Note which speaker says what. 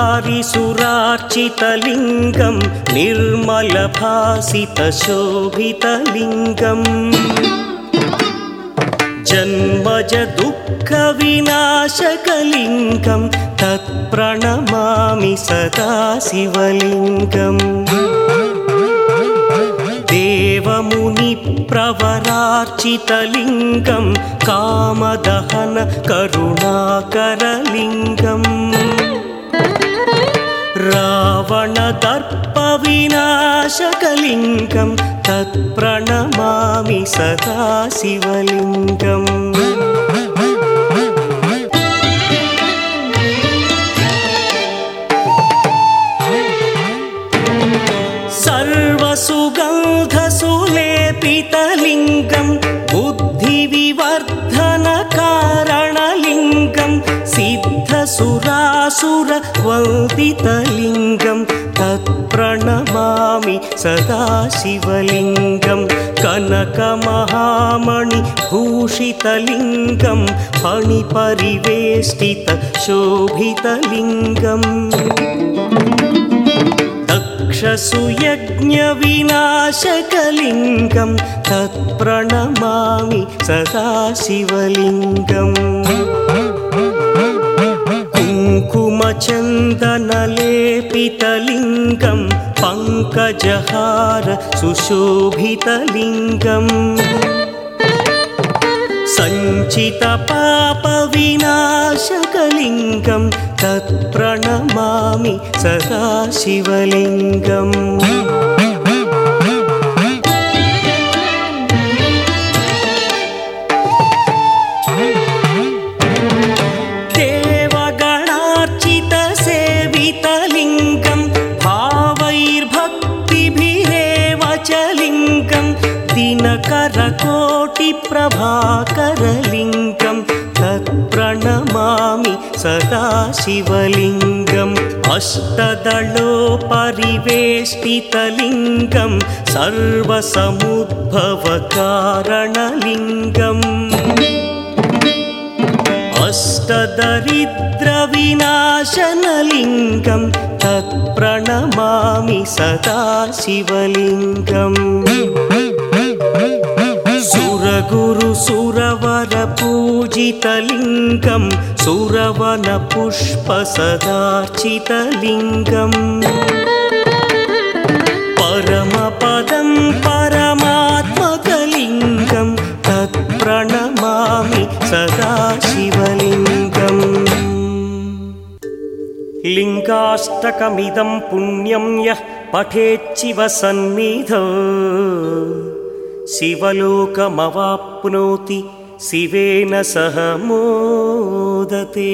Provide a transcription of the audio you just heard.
Speaker 1: मुरारिसुरार्चितलिङ्गं निर्मलभासितशोभितलिङ्गम्। जन्मज दुःखविनाशकलिङ्गं तत्प्रणमामि सदा शिवलिङ्गम् देवमुनिप्रवरार्चितलिङ्गं कामदहन करुणाकरलिङ्गम् रावणदर्पविनाशकलिङ्गं तत्प्रणमामि सदा शिवलिङ्गम्। सर्वसुगन्धसुलेपितलिङ्गं बुद्धिविवर्धनकारणलिङ्गं सिद्धसुरासुरवन्दितलिङ्गं तत्प्रणमामि सदा शिवलिङ्गं कनकमहामणिभूषितलिङ्गं फणिपरिवेष्टितशोभितलिङ्गम्। दक्षसुयज्ञविनाशकलिङ्गं तत्प्रणमामि सदा शिवलिङ्गम् कुङ्कुमचन्दनलेपितलिङ्गं पङ्कजहार सुशोभितलिङ्गम्। सञ्चितपापविनाशकलिङ्गं तत्प्रणमामि सदा शिवलिङ्गम् लिङ्गं दिनकरकोटिप्रभाकरलिङ्गं तत्प्रणमामि सदा शिवलिङ्गम् अष्टदलोपरिवेष्टितलिङ्गं सर्वसमुद्भवकारणलिङ्गम्। अष्टदरिद्रविनाशनलिङ्गं तत्प्रणमामि सदा शिवलिङ्गम्। सुरगुरुसुरवरपूजितलिङ्गं सुरवनपुष्पसदार्चितलिङ्गम् परमपदं परमात्मकलिङ्गं तत्प्रणमामि सदा शिवलिङ्गम् लिङ्गाष्टकमिदं पुण्यं यः पठेच्छिव सन्निधौ शिवलोकमवाप्नोति शिवेन सह मोदते